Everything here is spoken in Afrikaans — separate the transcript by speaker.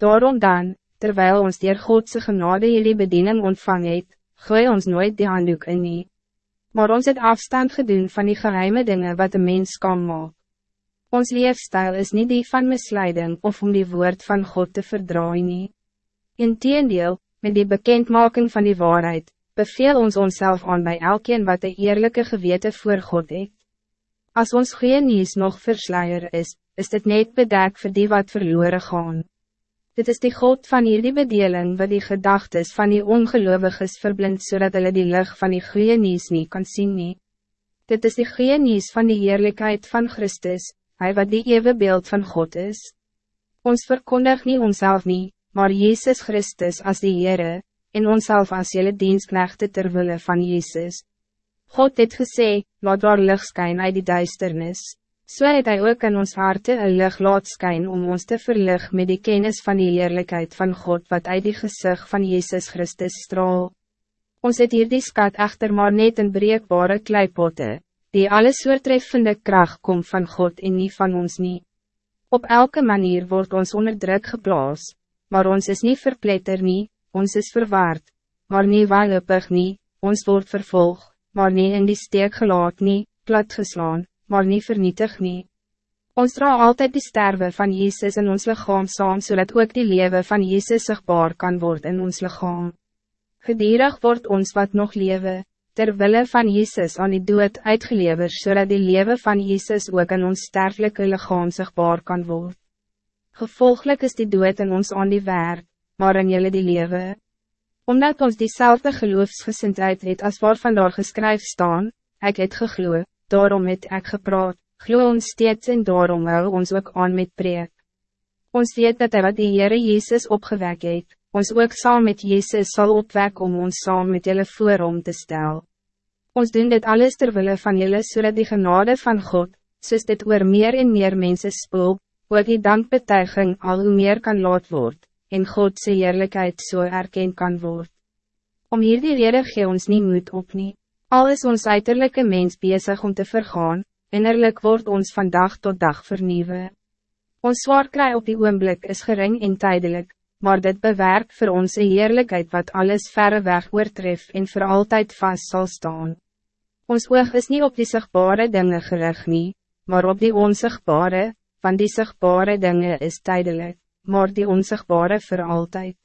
Speaker 1: Daarom dan, terwijl ons dier Godse genade jullie bediening ontvang het, gooi ons nooit die handdoek in nie. Maar ons het afstand gedoen van die geheime dingen wat de mens kan maak. Ons leefstijl is niet die van misleiding of om die woord van God te verdraaien nie. Inteendeel, met die bekendmaking van die waarheid, beveel ons onszelf aan bij elkeen wat de eerlijke gewete voor God het. Als ons geen nieuws nog versleier is, is dit net bedek voor die wat verloren gaan. Dit is die God van hierdie bedeling wat die gedachtes van die ongeloviges verblind zodat hulle die lucht van die goeie nieuws niet kan zien nie. Dit is die goeie nieuws van die heerlijkheid van Christus, hij wat die eeuwe beeld van God is. Ons verkondig niet onszelf niet, maar Jezus Christus als die Heere, en onszelf als jelle dienstknechte terwille van Jezus. God het gesê, laat daar licht skyn uit die duisternis. So het hy ook in ons harte een licht laat skyn om ons te verlig met die kennis van die eerlijkheid van God wat uit die gezicht van Jezus Christus straal. Ons het hier die skat echter maar net een breekbare kleipotte, die alle soortreffende kracht komt van God en niet van ons niet. Op elke manier wordt ons onder druk geplaas, maar ons is niet verpletter nie, ons is verwaard, maar niet waarlopig nie, ons wordt vervolg, maar niet in die steek gelaat nie, platgeslaan, maar niet vernietig nie. Ons dra altijd die sterwe van Jezus in ons lichaam saam, zodat ook die leven van Jezus zichtbaar kan worden in ons lichaam. Gedierig wordt ons wat nog leven, terwille van Jezus aan die dood uitgeleverd, zodat die leven van Jezus ook in ons sterfelijke lichaam zichtbaar kan worden. Gevolgelijk is die dood in ons aan die werk, maar in jullie die lewe. Omdat ons diezelfde geloofsgesindheid het as waarvan daar geskryf staan, ek het gegloe, daarom het ek gepraat, glo ons steeds en daarom hou ons ook aan met preek. Ons weet dat hy wat die Heere Jezus opgewek het, ons ook saam met Jezus zal opwek om ons saam met julle voor om te stel. Ons doen dit alles terwille van julle zodat die genade van God, soos dit oor meer en meer mensen spoel, ook die dankbetuiging al hoe meer kan laat word, en Godse eerlijkheid zo so erkend kan word. Om hier die rede gee ons nie moed op nie. Al is ons uiterlijke mens bezig om te vergaan, innerlijk wordt ons van dag tot dag vernieuwen. Ons zwaarkrij op die oomblik is gering en tijdelijk, maar dit bewerkt voor ons een heerlijkheid wat alles verre weg oortref en voor altijd vast zal staan. Ons oog is niet op die zichtbare dingen gericht nie, maar op die onzichtbare, van die zichtbare dingen is tijdelijk, maar die onzichtbare voor altijd.